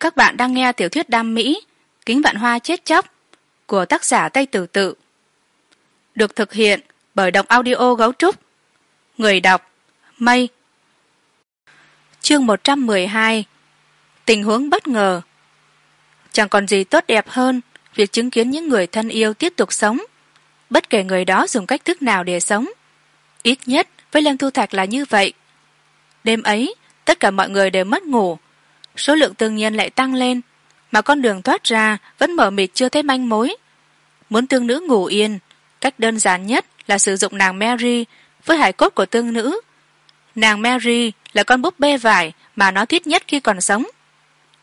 các bạn đang nghe tiểu thuyết đam mỹ, kính vạn hoa chết chóc, của tác giả tây tử tự. Được thực hiện bởi đọc audio gấu trúc. Người đọc, mây. Chương một trăm mười hai, tình huống bất ngờ. Chẳng còn gì tốt đẹp hơn việc chứng kiến những người thân yêu tiếp tục sống, bất kể người đó dùng cách thức nào để sống. Ít nhất với lâm thu thạch là như vậy. Đêm ấy, tất cả mọi người đều mất ngủ số lượng tương nhiên lại tăng lên, mà con đường thoát ra vẫn mở mịt chưa thấy manh mối. Muốn tương nữ ngủ yên, cách đơn giản nhất là sử dụng nàng mary với hải cốt của tương nữ. Nàng mary là con búp bê vải mà nó thích nhất khi còn sống.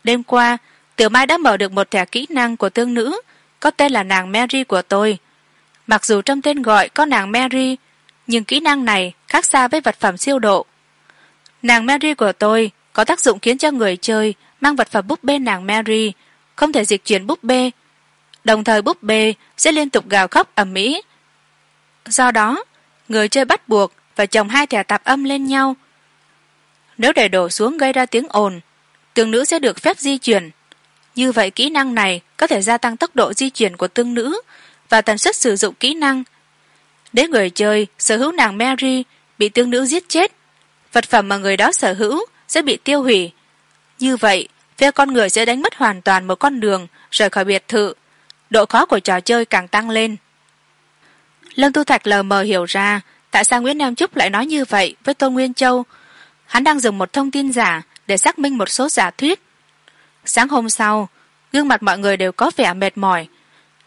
Đêm qua, tiểu mai đã mở được một thẻ kỹ năng của tương nữ, có tên là nàng mary của tôi. Mặc dù trong tên gọi có nàng mary, nhưng kỹ năng này khác xa với vật phẩm siêu độ. Nàng mary của tôi có tác dụng khiến cho người chơi mang vật phẩm búp bê nàng mary không thể dịch chuyển búp bê, đồng thời búp bê sẽ liên tục gào khóc ầm ĩ. Do đó, người chơi bắt buộc phải chồng hai thẻ tạp âm lên nhau. Nếu để đổ xuống gây ra tiếng ồn, tương nữ sẽ được phép di chuyển. Như vậy kỹ năng này có thể gia tăng tốc độ di chuyển của tương nữ và tần suất sử dụng kỹ năng. Nếu người chơi sở hữu nàng mary bị tương nữ giết chết, vật phẩm mà người đó sở hữu sẽ bị tiêu hủy. Như vậy, phe con người sẽ đánh mất hoàn toàn một con đường rời khỏi biệt thự. Độ khó của trò chơi càng tăng lên. Lâm tu thạch lờ mờ hiểu ra tại sao nguyễn nam trúc lại nói như vậy với tôn nguyên châu. Hắn đang dùng một thông tin giả để xác minh một số giả thuyết. Sáng hôm sau, gương mặt mọi người đều có vẻ mệt mỏi.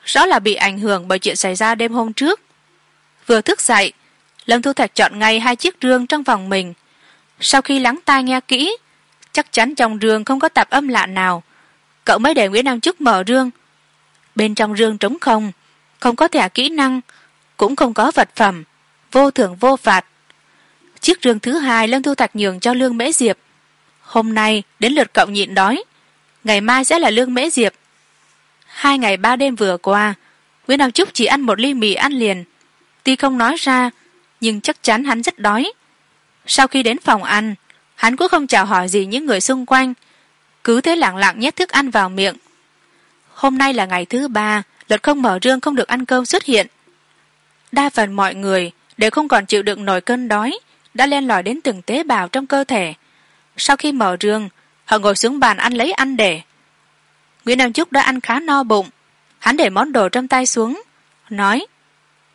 Rõ là bị ảnh hưởng bởi chuyện xảy ra đêm hôm trước. Vừa thức dậy, lâm thu thạch chọn ngay hai chiếc rương trong vòng mình sau khi lắng tai nghe kỹ, chắc chắn trong rương không có tạp âm lạ nào. Cậu mới để nguyễn nam Chức mở rương. Bên trong rương trống không không có thẻ kỹ năng, cũng không có vật phẩm, vô thưởng vô phạt. Chiếc rương thứ hai lân thu thạch nhường cho lương mễ diệp. Hôm nay, đến lượt cậu nhịn đói. Ngày mai sẽ là lương mễ diệp. Hai ngày ba đêm vừa qua, nguyễn nam trúc chỉ ăn một ly mì ăn liền. Tuy không nói ra, nhưng chắc chắn hắn rất đói sau khi đến phòng ăn, hắn cũng không chào hỏi gì những người xung quanh, cứ thế lẳng lặng nhét thức ăn vào miệng. Hôm nay là ngày thứ ba, luật không mở rương không được ăn cơm xuất hiện. Đa phần mọi người đều không còn chịu đựng nổi cơn đói, đã len lỏi đến từng tế bào trong cơ thể. Sau khi mở rương, họ ngồi xuống bàn ăn lấy ăn để. Nguyễn nam trúc đã ăn khá no bụng, hắn để món đồ trong tay xuống, nói,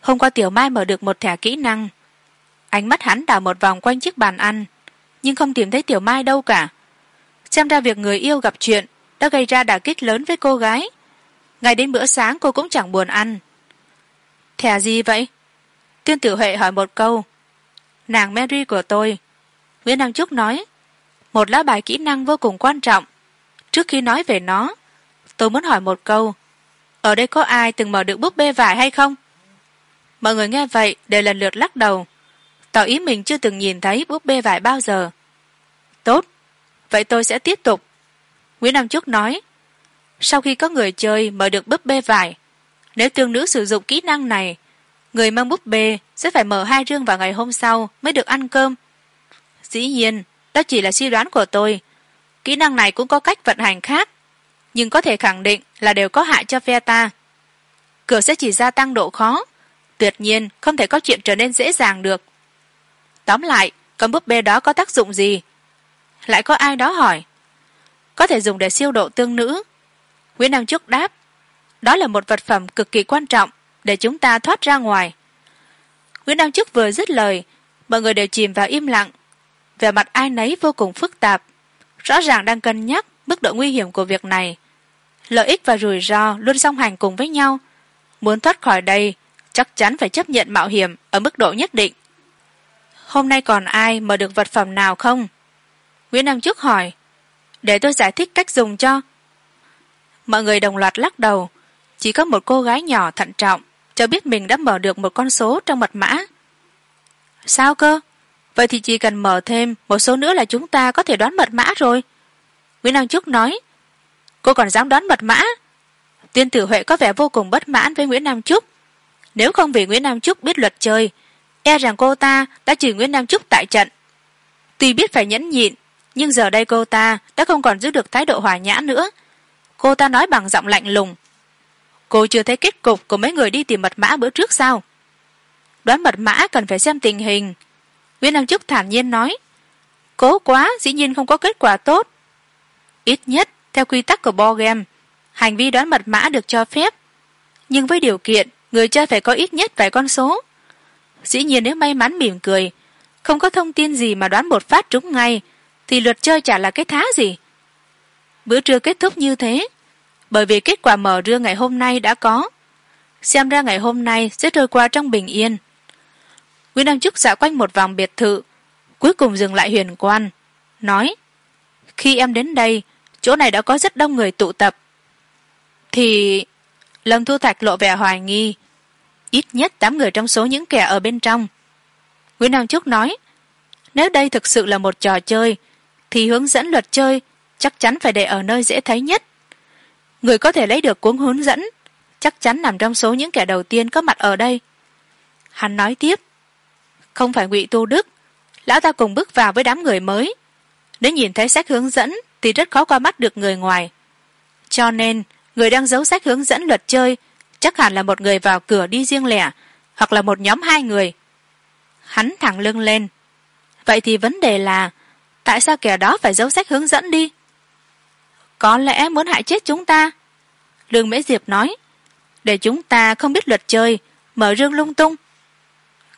hôm qua tiểu mai mở được một thẻ kỹ năng ánh mắt hắn đảo một vòng quanh chiếc bàn ăn, nhưng không tìm thấy tiểu mai đâu cả. Xem ra việc người yêu gặp chuyện đã gây ra đả kích lớn với cô gái. Ngày đến bữa sáng cô cũng chẳng buồn ăn. Thè gì vậy? Tiên tử huệ hỏi một câu. Nàng mary của tôi, nguyễn đăng trúc nói, một lá bài kỹ năng vô cùng quan trọng. Trước khi nói về nó, tôi muốn hỏi một câu. Ở đây có ai từng mở được búp bê vải hay không? Mọi người nghe vậy đều lần lượt lắc đầu tỏ ý mình chưa từng nhìn thấy búp bê vải bao giờ. Tốt, vậy tôi sẽ tiếp tục. Nguyễn nam trúc nói, sau khi có người chơi mở được búp bê vải, nếu tương nữ sử dụng kỹ năng này, người mang búp bê sẽ phải mở hai rương vào ngày hôm sau mới được ăn cơm. Dĩ nhiên, đó chỉ là suy đoán của tôi. Kỹ năng này cũng có cách vận hành khác, nhưng có thể khẳng định là đều có hại cho phe ta. Cửa sẽ chỉ gia tăng độ khó, tuyệt nhiên không thể có chuyện trở nên dễ dàng được tóm lại, con búp bê đó có tác dụng gì? Lại có ai đó hỏi. Có thể dùng để siêu độ tương nữ. Nguyễn đăng trúc đáp, đó là một vật phẩm cực kỳ quan trọng để chúng ta thoát ra ngoài. Nguyễn đăng trúc vừa dứt lời, mọi người đều chìm vào im lặng. Vẻ mặt ai nấy vô cùng phức tạp. Rõ ràng đang cân nhắc mức độ nguy hiểm của việc này. Lợi ích và rủi ro luôn song hành cùng với nhau. Muốn thoát khỏi đây, chắc chắn phải chấp nhận mạo hiểm ở mức độ nhất định hôm nay còn ai mở được vật phẩm nào không? Nguyễn nam trước hỏi. Để tôi giải thích cách dùng cho. Mọi người đồng loạt lắc đầu. Chỉ có một cô gái nhỏ thận trọng, cho biết mình đã mở được một con số trong mật mã. Sao cơ? Vậy thì chỉ cần mở thêm một số nữa là chúng ta có thể đoán mật mã rồi. Nguyễn nam trúc nói. Cô còn dám đoán mật mã? Tiên tử huệ có vẻ vô cùng bất mãn với nguyễn nam trúc. Nếu không vì nguyễn nam trúc biết luật chơi e rằng cô ta đã chửi nguyễn nam trúc tại trận. Tuy biết phải nhẫn nhịn, nhưng giờ đây cô ta đã không còn giữ được thái độ hòa nhã nữa. Cô ta nói bằng giọng lạnh lùng, cô chưa thấy kết cục của mấy người đi tìm mật mã bữa trước sao? Đoán mật mã cần phải xem tình hình. Nguyễn nam trúc thản nhiên nói, cố quá, dĩ nhiên không có kết quả tốt. Ít nhất, theo quy tắc của bo game, hành vi đoán mật mã được cho phép. Nhưng với điều kiện, người chơi phải có ít nhất vài con số dĩ nhiên nếu may mắn mỉm cười, không có thông tin gì mà đoán một phát trúng ngay, thì luật chơi chả là cái thá gì. Bữa trưa kết thúc như thế, bởi vì kết quả mở rương ngày hôm nay đã có. Xem ra ngày hôm nay sẽ trôi qua trong bình yên. Nguyễn đăng trúc dạo quanh một vòng biệt thự, cuối cùng dừng lại huyền quan, nói, khi em đến đây, chỗ này đã có rất đông người tụ tập. Thì lâm thu thạch lộ vẻ hoài nghi ít nhất tám người trong số những kẻ ở bên trong. Nguyễn nam trúc nói, nếu đây thực sự là một trò chơi, thì hướng dẫn luật chơi chắc chắn phải để ở nơi dễ thấy nhất. Người có thể lấy được cuốn hướng dẫn, chắc chắn nằm trong số những kẻ đầu tiên có mặt ở đây. Hắn nói tiếp, không phải ngụy tu đức, lão ta cùng bước vào với đám người mới. Nếu nhìn thấy sách hướng dẫn thì rất khó qua mắt được người ngoài. Cho nên, người đang giấu sách hướng dẫn luật chơi chắc hẳn là một người vào cửa đi riêng lẻ, hoặc là một nhóm hai người. Hắn thẳng lưng lên. Vậy thì vấn đề là, tại sao kẻ đó phải giấu sách hướng dẫn đi? Có lẽ muốn hại chết chúng ta. Lương mễ diệp nói, để chúng ta không biết luật chơi, mở rương lung tung.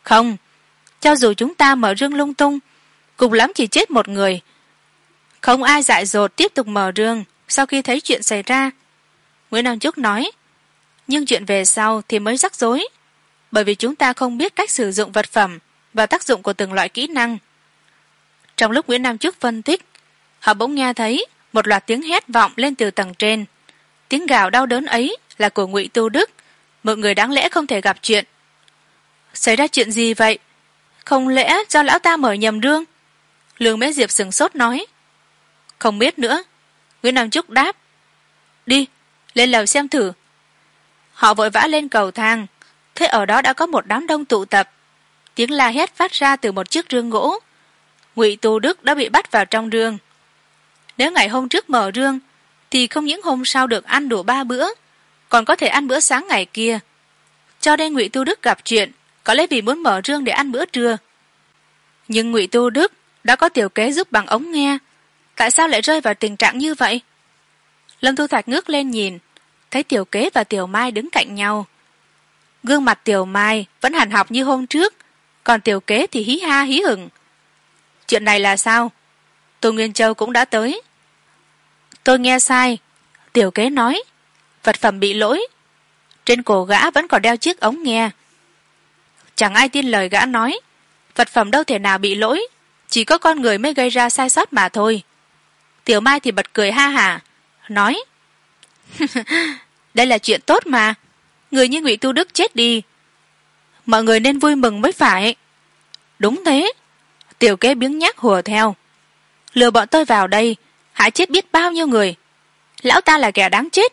Không, cho dù chúng ta mở rương lung tung, cùng lắm chỉ chết một người. Không ai dại dột tiếp tục mở rương sau khi thấy chuyện xảy ra. Nguyễn nam trúc nói nhưng chuyện về sau thì mới rắc rối. Bởi vì chúng ta không biết cách sử dụng vật phẩm và tác dụng của từng loại kỹ năng. Trong lúc nguyễn nam trúc phân tích, họ bỗng nghe thấy một loạt tiếng hét vọng lên từ tầng trên. Tiếng gào đau đớn ấy là của ngụy tu đức, một người đáng lẽ không thể gặp chuyện. Xảy ra chuyện gì vậy? Không lẽ do lão ta mở nhầm rương lương mễ diệp sừng sốt nói. Không biết nữa. Nguyễn nam trúc đáp. Đi, lên lầu xem thử họ vội vã lên cầu thang. Thế ở đó đã có một đám đông tụ tập. Tiếng la hét phát ra từ một chiếc rương gỗ. Ngụy tu đức đã bị bắt vào trong rương. Nếu ngày hôm trước mở rương, thì không những hôm sau được ăn đủ ba bữa, còn có thể ăn bữa sáng ngày kia. Cho nên ngụy tu đức gặp chuyện, có lẽ vì muốn mở rương để ăn bữa trưa. Nhưng ngụy tu đức đã có tiểu kế giúp bằng ống nghe. Tại sao lại rơi vào tình trạng như vậy? Lâm thu thạch ngước lên nhìn thấy tiểu kế và tiểu mai đứng cạnh nhau. Gương mặt tiểu mai vẫn hàn học như hôm trước, còn tiểu kế thì hí ha hí hửng. Chuyện này là sao? Tô nguyên châu cũng đã tới. Tôi nghe sai, tiểu kế nói, vật phẩm bị lỗi. Trên cổ gã vẫn còn đeo chiếc ống nghe. Chẳng ai tin lời gã nói, vật phẩm đâu thể nào bị lỗi, chỉ có con người mới gây ra sai sót mà thôi. Tiểu mai thì bật cười ha hả nói đây là chuyện tốt mà. Người như ngụy tu đức chết đi. Mọi người nên vui mừng mới phải. Đúng thế. Tiểu kế biếng nhác hùa theo. Lừa bọn tôi vào đây. Hại chết biết bao nhiêu người. Lão ta là kẻ đáng chết.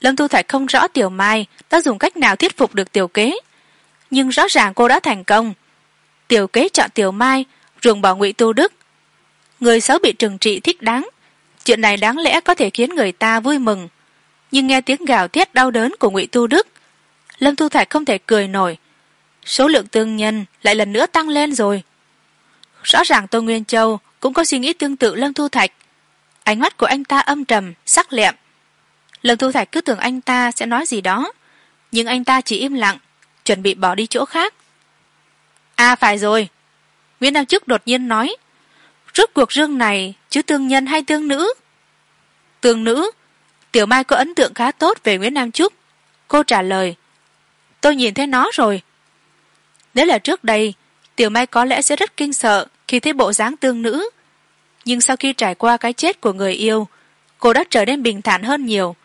Lâm tu thạch không rõ tiểu mai đã dùng cách nào thuyết phục được tiểu kế. Nhưng rõ ràng cô đã thành công. Tiểu kế chọn tiểu mai, ruồng bỏ ngụy tu đức. Người xấu bị trừng trị thích đáng chuyện này đáng lẽ có thể khiến người ta vui mừng. Nhưng nghe tiếng gào thét đau đớn của ngụy tu đức, lâm thu thạch không thể cười nổi. Số lượng tương nhân lại lần nữa tăng lên rồi. Rõ ràng tô nguyên châu cũng có suy nghĩ tương tự lâm thu thạch. Ánh mắt của anh ta âm trầm, sắc lẹm. Lâm thu thạch cứ tưởng anh ta sẽ nói gì đó, nhưng anh ta chỉ im lặng, chuẩn bị bỏ đi chỗ khác. À phải rồi. Nguyễn nam chức đột nhiên nói rốt cuộc rương này, chứ tương nhân hay tương nữ? Tương nữ, tiểu mai có ấn tượng khá tốt về nguyễn nam trúc. Cô trả lời, tôi nhìn thấy nó rồi. Nếu là trước đây, tiểu mai có lẽ sẽ rất kinh sợ khi thấy bộ dáng tương nữ. Nhưng sau khi trải qua cái chết của người yêu, cô đã trở nên bình thản hơn nhiều.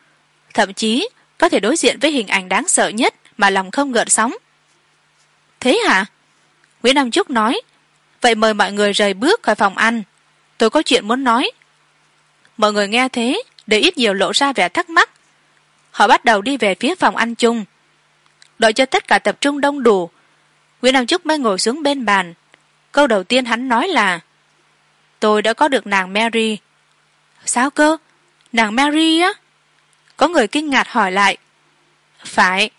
Thậm chí, có thể đối diện với hình ảnh đáng sợ nhất mà lòng không gợn sóng. Thế hả? Nguyễn nam trúc nói vậy mời mọi người rời bước khỏi phòng ăn. Tôi có chuyện muốn nói. Mọi người nghe thế, để ít nhiều lộ ra vẻ thắc mắc. Họ bắt đầu đi về phía phòng ăn chung. Đợi cho tất cả tập trung đông đủ, nguyễn nam trúc mới ngồi xuống bên bàn. Câu đầu tiên hắn nói là, tôi đã có được nàng mary. Sao cơ? Nàng mary á? Có người kinh ngạc hỏi lại. Phải,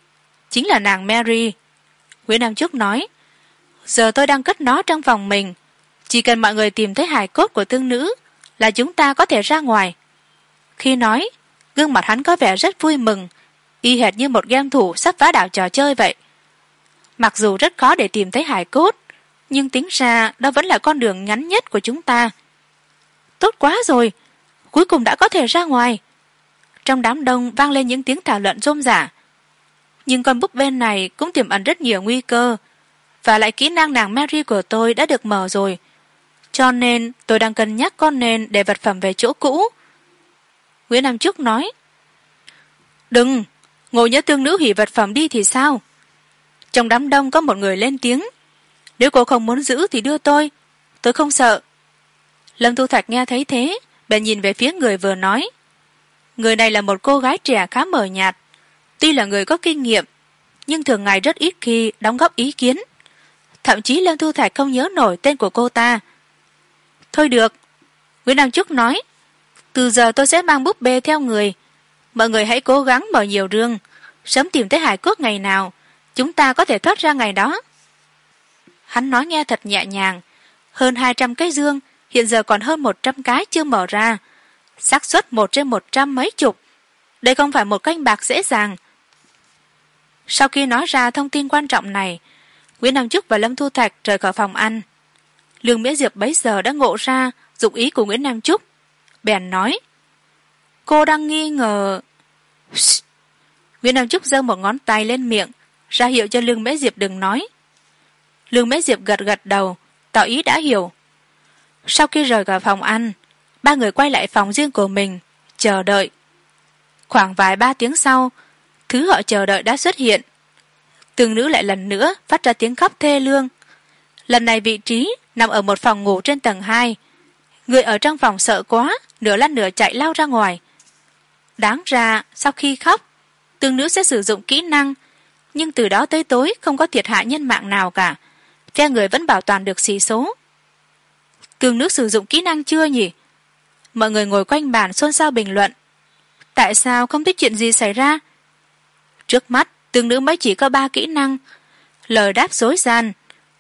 chính là nàng mary. Nguyễn nam trúc nói giờ tôi đang cất nó trong vòng mình. Chỉ cần mọi người tìm thấy hài cốt của tương nữ là chúng ta có thể ra ngoài. Khi nói, gương mặt hắn có vẻ rất vui mừng, y hệt như một game thủ sắp phá đảo trò chơi vậy. Mặc dù rất khó để tìm thấy hài cốt, nhưng tính ra đó vẫn là con đường ngắn nhất của chúng ta. Tốt quá rồi, cuối cùng đã có thể ra ngoài. Trong đám đông vang lên những tiếng thảo luận rôm rả. Nhưng con búp bên này cũng tiềm ẩn rất nhiều nguy cơ và lại kỹ năng nàng mary của tôi đã được mở rồi. Cho nên, tôi đang cân nhắc con nên để vật phẩm về chỗ cũ. Nguyễn nam trúc nói, đừng, ngồi nhớ tương nữ hủy vật phẩm đi thì sao? Trong đám đông có một người lên tiếng, nếu cô không muốn giữ thì đưa tôi tôi không sợ. Lâm thu thạch nghe thấy thế, bèn nhìn về phía người vừa nói, người này là một cô gái trẻ khá mờ nhạt, tuy là người có kinh nghiệm, nhưng thường ngày rất ít khi đóng góp ý kiến thậm chí lâm thu thạch không nhớ nổi tên của cô ta. Thôi được, nguyễn đăng trúc nói, từ giờ tôi sẽ mang búp bê theo người. Mọi người hãy cố gắng mở nhiều rương, sớm tìm tới hải cốt ngày nào, chúng ta có thể thoát ra ngày đó. Hắn nói nghe thật nhẹ nhàng, hơn hai trăm cái dương, hiện giờ còn hơn một trăm cái chưa mở ra, xác suất một trên một trăm mấy chục. Đây không phải một canh bạc dễ dàng. Sau khi nói ra thông tin quan trọng này nguyễn nam trúc và lâm thu thạch rời khỏi phòng ăn. Lương Mỹ diệp bấy giờ đã ngộ ra dụng ý của nguyễn nam trúc bèn nói, cô đang nghi ngờ. Nguyễn nam trúc giơ một ngón tay lên miệng, ra hiệu cho lương mễ diệp đừng nói. Lương mễ diệp gật gật đầu, tỏ ý đã hiểu. Sau khi rời khỏi phòng ăn, ba người quay lại phòng riêng của mình, chờ đợi. Khoảng vài ba tiếng sau, thứ họ chờ đợi đã xuất hiện tương nữ lại lần nữa phát ra tiếng khóc thê lương. Lần này vị trí nằm ở một phòng ngủ trên tầng hai. Người ở trong phòng sợ quá, nửa lăn nửa chạy lao ra ngoài. Đáng ra, sau khi khóc tương nữ sẽ sử dụng kỹ năng, nhưng từ đó tới tối không có thiệt hại nhân mạng nào cả. Phe người vẫn bảo toàn được xì số. Tương nữ sử dụng kỹ năng chưa nhỉ? Mọi người ngồi quanh bàn xôn xao bình luận. Tại sao không biết chuyện gì xảy ra? Trước mắt tương nữ mới chỉ có ba kỹ năng. Lời đáp dối gian.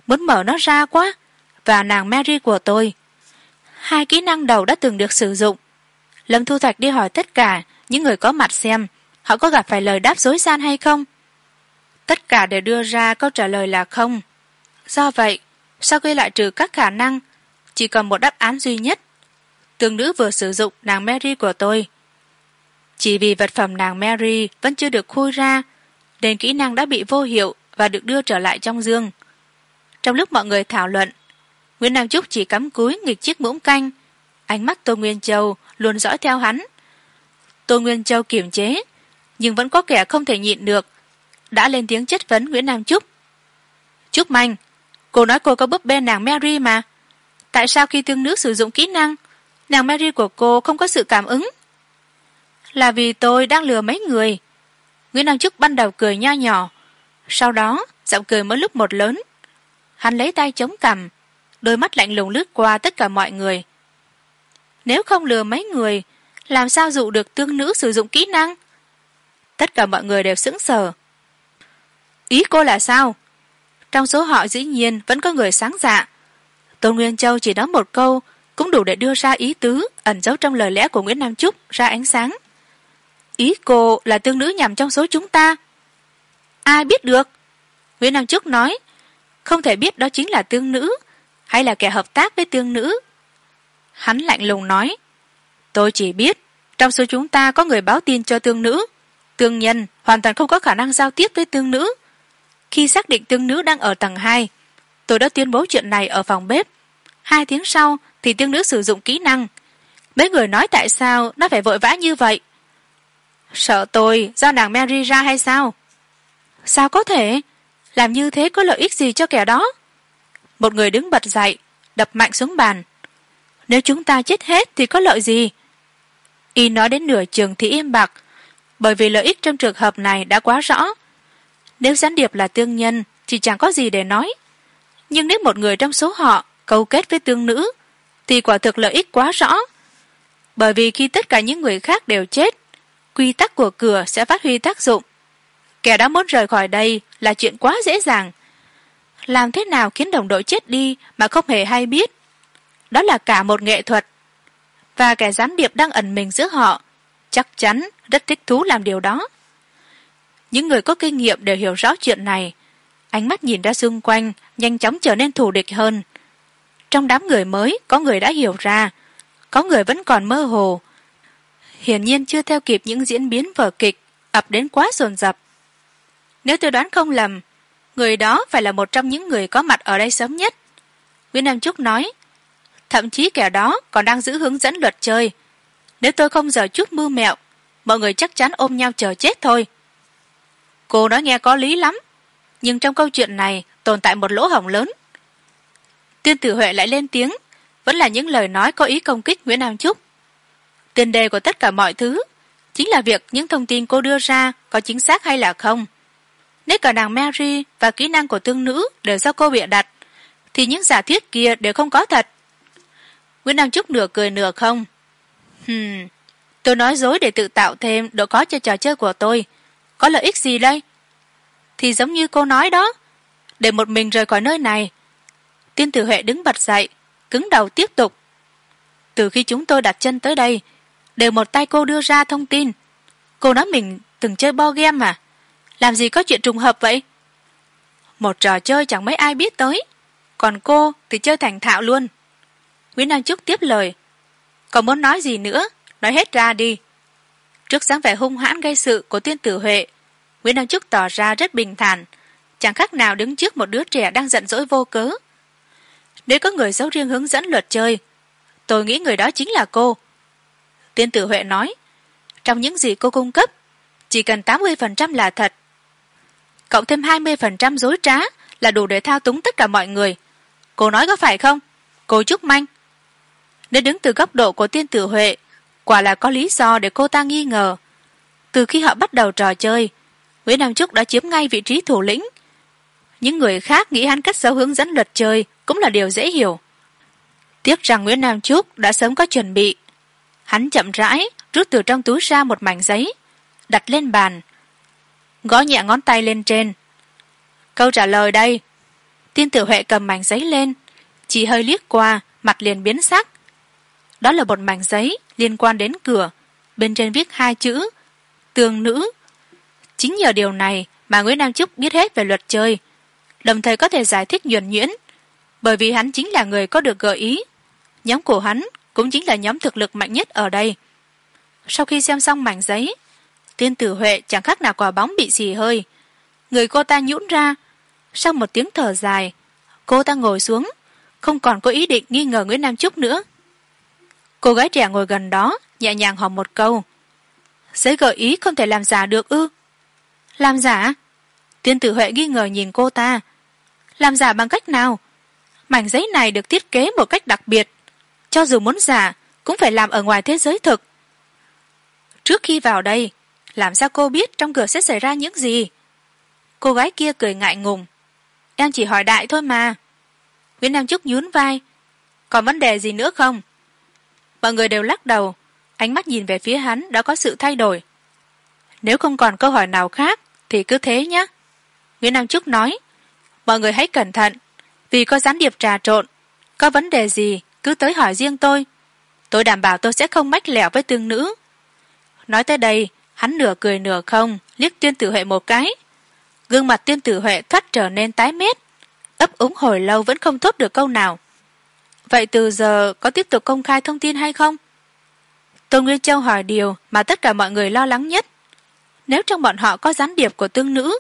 Muốn mở nó ra quá. Và nàng mary của tôi. Hai kỹ năng đầu đã từng được sử dụng. Lâm thu thạch đi hỏi tất cả những người có mặt xem, họ có gặp phải lời đáp dối gian hay không? Tất cả đều đưa ra câu trả lời là không. Do vậy, sau khi loại trừ các khả năng, chỉ còn một đáp án duy nhất. Tương nữ vừa sử dụng nàng mary của tôi. Chỉ vì vật phẩm nàng mary vẫn chưa được khui ra nên kỹ năng đã bị vô hiệu và được đưa trở lại trong dương. Trong lúc mọi người thảo luận, nguyễn nam trúc chỉ cắm cúi nghịch chiếc muỗng canh. Ánh mắt tô nguyên châu luôn dõi theo hắn. Tô nguyên châu kiềm chế, nhưng vẫn có kẻ không thể nhịn được, đã lên tiếng chất vấn nguyễn nam trúc. Trúc manh, cô nói cô có búp bê nàng mary mà. Tại sao khi tương nữ sử dụng kỹ năng, nàng mary của cô không có sự cảm ứng? Là vì tôi đang lừa mấy người nguyễn nam chức ban đầu cười nho nhỏ. Sau đó, giọng cười mỗi lúc một lớn. Hắn lấy tay chống cằm, đôi mắt lạnh lùng lướt qua tất cả mọi người. Nếu không lừa mấy người, làm sao dụ được tương nữ sử dụng kỹ năng? Tất cả mọi người đều sững sờ. Ý cô là sao? Trong số họ dĩ nhiên vẫn có người sáng dạ. Tôn nguyên châu chỉ nói một câu cũng đủ để đưa ra ý tứ, ẩn giấu trong lời lẽ của nguyễn nam trúc ra ánh sáng ý cô là tương nữ nhằm trong số chúng ta. Ai biết được? Nguyễn nam trúc nói, không thể biết đó chính là tương nữ hay là kẻ hợp tác với tương nữ. Hắn lạnh lùng nói, tôi chỉ biết trong số chúng ta có người báo tin cho tương nữ. Tương nhân hoàn toàn không có khả năng giao tiếp với tương nữ. Khi xác định tương nữ đang ở tầng hai, tôi đã tuyên bố chuyện này ở phòng bếp. Hai tiếng sau thì tương nữ sử dụng kỹ năng. Mấy người nói tại sao nó phải vội vã như vậy? Sợ tôi, do nàng mary ra hay sao? Sao có thể? Làm như thế có lợi ích gì cho kẻ đó? Một người đứng bật dậy, đập mạnh xuống bàn. Nếu chúng ta chết hết thì có lợi gì? Y nói đến nửa trường thì im bặt, bởi vì lợi ích trong trường hợp này đã quá rõ. Nếu gián điệp là tương nhân, thì chẳng có gì để nói. Nhưng nếu một người trong số họ câu kết với tương nữ, thì quả thực lợi ích quá rõ. Bởi vì khi tất cả những người khác đều chết quy tắc của cửa sẽ phát huy tác dụng. Kẻ đã muốn rời khỏi đây là chuyện quá dễ dàng. Làm thế nào khiến đồng đội chết đi mà không hề hay biết? Đó là cả một nghệ thuật. Và kẻ gián điệp đang ẩn mình giữa họ, chắc chắn rất thích thú làm điều đó. Những người có kinh nghiệm đều hiểu rõ chuyện này. Ánh mắt nhìn ra xung quanh nhanh chóng trở nên thù địch hơn. Trong đám người mới, có người đã hiểu ra, có người vẫn còn mơ hồ hiển nhiên chưa theo kịp những diễn biến vở kịch, ập đến quá dồn dập. Nếu tôi đoán không lầm, người đó phải là một trong những người có mặt ở đây sớm nhất. Nguyễn nam trúc nói, thậm chí kẻ đó còn đang giữ hướng dẫn luật chơi. Nếu tôi không giờ chút mưu mẹo, mọi người chắc chắn ôm nhau chờ chết thôi. Cô nói nghe có lý lắm, nhưng trong câu chuyện này tồn tại một lỗ hổng lớn. Tiên tử huệ lại lên tiếng, vẫn là những lời nói có ý công kích nguyễn nam trúc tiền đề của tất cả mọi thứ. Chính là việc những thông tin cô đưa ra có chính xác hay là không. Nếu cả nàng mary và kỹ năng của tương nữ đều do cô bịa đặt, thì những giả thiết kia đều không có thật. Nguyễn đăng trúc nửa cười nửa không. Hmm tôi nói dối để tự tạo thêm độ có cho trò chơi của tôi. Có lợi ích gì đây? Thì giống như cô nói đó, để một mình rời khỏi nơi này, tiên tử huệ đứng bật dậy, cứng đầu tiếp tục. Từ khi chúng tôi đặt chân tới đây đều một tay cô đưa ra thông tin. Cô nói mình từng chơi bo game mà. Làm gì có chuyện trùng hợp vậy? Một trò chơi chẳng mấy ai biết tới. Còn cô thì chơi thành thạo luôn. Nguyễn Đăng trúc tiếp lời. Còn muốn nói gì nữa, nói hết ra đi. Trước dáng vẻ hung hãn gây sự của tiên tử huệ, nguyễn Đăng trúc tỏ ra rất bình thản. Chẳng khác nào đứng trước một đứa trẻ đang giận dỗi vô cớ. Nếu có người giấu riêng hướng dẫn luật chơi, tôi nghĩ người đó chính là cô tiên tử huệ nói, trong những gì cô cung cấp, chỉ cần tám mươi phần trăm là thật. Cộng thêm hai mươi phần trăm dối trá là đủ để thao túng tất cả mọi người. Cô nói có phải không? Cô trúc manh. Nếu đứng từ góc độ của tiên tử huệ, quả là có lý do để cô ta nghi ngờ. Từ khi họ bắt đầu trò chơi, nguyễn nam trúc đã chiếm ngay vị trí thủ lĩnh. Những người khác nghĩ hắn cất giấu hướng dẫn luật chơi cũng là điều dễ hiểu. Tiếc rằng nguyễn nam trúc đã sớm có chuẩn bị hắn chậm rãi rút từ trong túi ra một mảnh giấy, đặt lên bàn, gõ nhẹ ngón tay lên trên. Câu trả lời đây. Tiên tử huệ cầm mảnh giấy lên, chỉ hơi liếc qua, mặt liền biến sắc. Đó là một mảnh giấy liên quan đến cửa, bên trên viết hai chữ, tường nữ. Chính nhờ điều này mà nguyễn nam trúc biết hết về luật chơi, đồng thời có thể giải thích nhuần nhuyễn, bởi vì hắn chính là người có được gợi ý. Nhóm của hắn cũng chính là nhóm thực lực mạnh nhất ở đây. Sau khi xem xong mảnh giấy, tiên tử huệ chẳng khác nào quả bóng bị xì hơi. Người cô ta nhũn ra, sau một tiếng thở dài, cô ta ngồi xuống, không còn có ý định nghi ngờ nguyễn nam trúc nữa. Cô gái trẻ ngồi gần đó, nhẹ nhàng hỏi một câu, giấy gợi ý không thể làm giả được ư? Làm giả? Tiên tử huệ nghi ngờ nhìn cô ta, làm giả bằng cách nào? Mảnh giấy này được thiết kế một cách đặc biệt cho dù muốn giả cũng phải làm ở ngoài thế giới thực. Trước khi vào đây, làm sao cô biết trong cửa sẽ xảy ra những gì? Cô gái kia cười ngại ngùng. Em chỉ hỏi đại thôi mà. Nguyễn nam trúc nhún vai. Còn vấn đề gì nữa không? Mọi người đều lắc đầu. Ánh mắt nhìn về phía hắn đã có sự thay đổi. Nếu không còn câu hỏi nào khác, thì cứ thế nhé. Nguyễn nam trúc nói. Mọi người hãy cẩn thận. Vì có gián điệp trà trộn, có vấn đề gì cứ tới hỏi riêng tôi. Tôi đảm bảo tôi sẽ không mách lẻo với tương nữ. Nói tới đây, hắn nửa cười nửa không, liếc tiên tử huệ một cái. Gương mặt tiên tử huệ thoát trở nên tái mét, ấp úng hồi lâu vẫn không thốt được câu nào. Vậy từ giờ có tiếp tục công khai thông tin hay không? Tôn nguyên châu hỏi điều mà tất cả mọi người lo lắng nhất. Nếu trong bọn họ có gián điệp của tương nữ,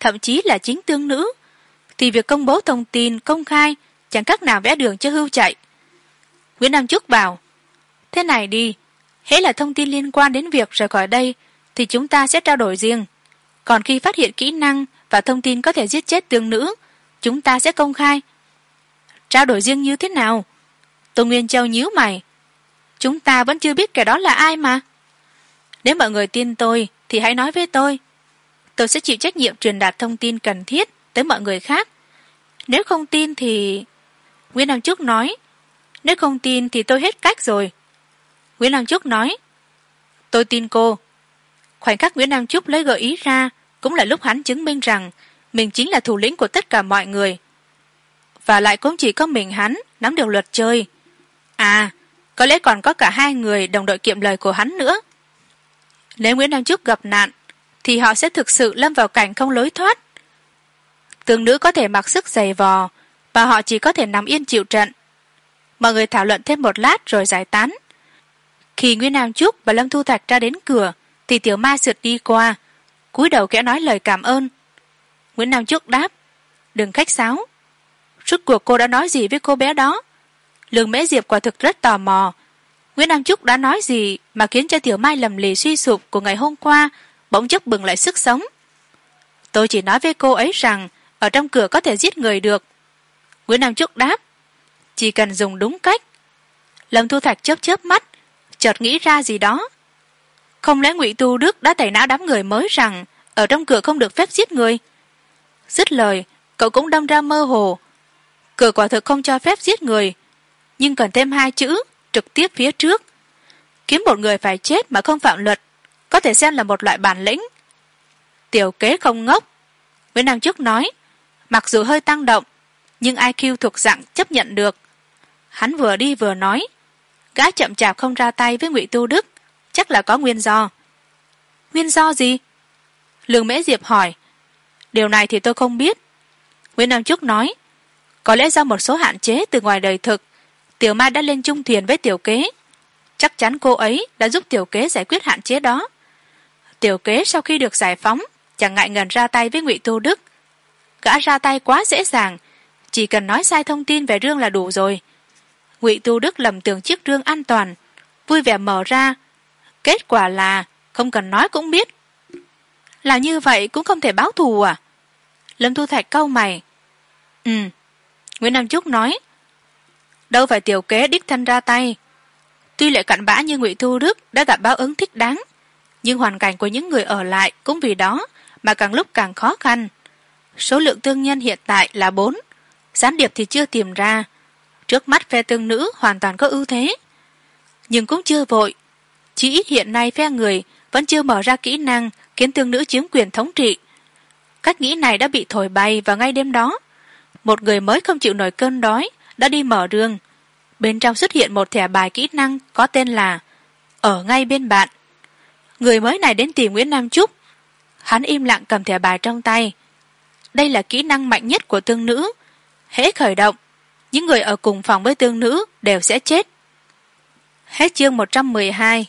thậm chí là chính tương nữ, thì việc công bố thông tin công khai chẳng cách nào vẽ đường cho hưu chạy nguyễn nam trúc bảo, thế này đi, hễ là thông tin liên quan đến việc rời khỏi đây thì chúng ta sẽ trao đổi riêng. Còn khi phát hiện kỹ năng và thông tin có thể giết chết tương nữ, chúng ta sẽ công khai. Trao đổi riêng như thế nào? Tô nguyên châu nhíu mày, chúng ta vẫn chưa biết kẻ đó là ai mà. Nếu mọi người tin tôi thì hãy nói với tôi. Tôi sẽ chịu trách nhiệm truyền đạt thông tin cần thiết tới mọi người khác. Nếu không tin thì nguyễn nam trúc nói nếu không tin thì tôi hết cách rồi. Nguyễn nam trúc nói, tôi tin cô. Khoảnh khắc nguyễn nam trúc lấy gợi ý ra cũng là lúc hắn chứng minh rằng mình chính là thủ lĩnh của tất cả mọi người. Và lại cũng chỉ có mình hắn nắm được luật chơi. À có lẽ còn có cả hai người đồng đội kiệm lời của hắn nữa. Nếu nguyễn nam trúc gặp nạn, thì họ sẽ thực sự lâm vào cảnh không lối thoát. Tương nữ có thể mặc sức giày vò và họ chỉ có thể nằm yên chịu trận mọi người thảo luận thêm một lát rồi giải tán. Khi nguyễn nam trúc và lâm thu thạch ra đến cửa, thì tiểu mai sượt đi qua, cúi đầu kẽ nói lời cảm ơn. Nguyễn nam trúc đáp, đừng khách sáo. Rốt cuộc cô đã nói gì với cô bé đó? Lương mễ diệp quả thực rất tò mò. Nguyễn nam trúc đã nói gì mà khiến cho tiểu mai lầm lì suy sụp của ngày hôm qua, bỗng chốc bừng lại sức sống. Tôi chỉ nói với cô ấy rằng, ở trong cửa có thể giết người được. Nguyễn nam trúc đáp chỉ cần dùng đúng cách. Lâm thu thạch chớp chớp mắt, chợt nghĩ ra gì đó. Không lẽ ngụy tu đức đã tẩy não đám người mới rằng ở trong cửa không được phép giết người? Dứt lời, cậu cũng đâm ra mơ hồ. Cửa quả thực không cho phép giết người, nhưng cần thêm hai chữ, trực tiếp phía trước. Kiếm một người phải chết mà không phạm luật, có thể xem là một loại bản lĩnh. Tiểu kế không ngốc. Nguyễn nam trước nói, mặc dù hơi tăng động, nhưng iq thuộc dạng chấp nhận được hắn vừa đi vừa nói, gã chậm chạp không ra tay với ngụy tu đức, chắc là có nguyên do. Nguyên do gì? Lương mễ diệp hỏi. Điều này thì tôi không biết. Nguyễn nam trúc nói, có lẽ do một số hạn chế từ ngoài đời thực, tiểu mai đã lên chung thuyền với tiểu kế. Chắc chắn cô ấy đã giúp tiểu kế giải quyết hạn chế đó. Tiểu kế sau khi được giải phóng, chẳng ngại ngần ra tay với ngụy tu đức. Gã ra tay quá dễ dàng, chỉ cần nói sai thông tin về rương là đủ rồi ngụy tu đức lầm tưởng chiếc rương an toàn. Vui vẻ mở ra. Kết quả là không cần nói cũng biết. Là như vậy cũng không thể báo thù à? Lâm thu thạch cau mày. Ừ nguyễn nam trúc nói. Đâu phải tiểu kế đích thân ra tay. Tuy lệ cặn bã như ngụy thu đức đã gặp báo ứng thích đáng, nhưng hoàn cảnh của những người ở lại cũng vì đó mà càng lúc càng khó khăn. Số lượng tương nhân hiện tại là bốn, gián điệp thì chưa tìm ra trước mắt phe tương nữ hoàn toàn có ưu thế. Nhưng cũng chưa vội. Chỉ ít hiện nay phe người vẫn chưa mở ra kỹ năng khiến tương nữ chiếm quyền thống trị. Cách nghĩ này đã bị thổi bay vào ngay đêm đó. Một người mới không chịu nổi cơn đói đã đi mở đường. Bên trong xuất hiện một thẻ bài kỹ năng có tên là ở ngay bên bạn. Người mới này đến tìm nguyễn nam trúc. Hắn im lặng cầm thẻ bài trong tay. Đây là kỹ năng mạnh nhất của tương nữ. Hễ khởi động những người ở cùng phòng với tương nữ đều sẽ chết. Hết chương một trăm mười hai.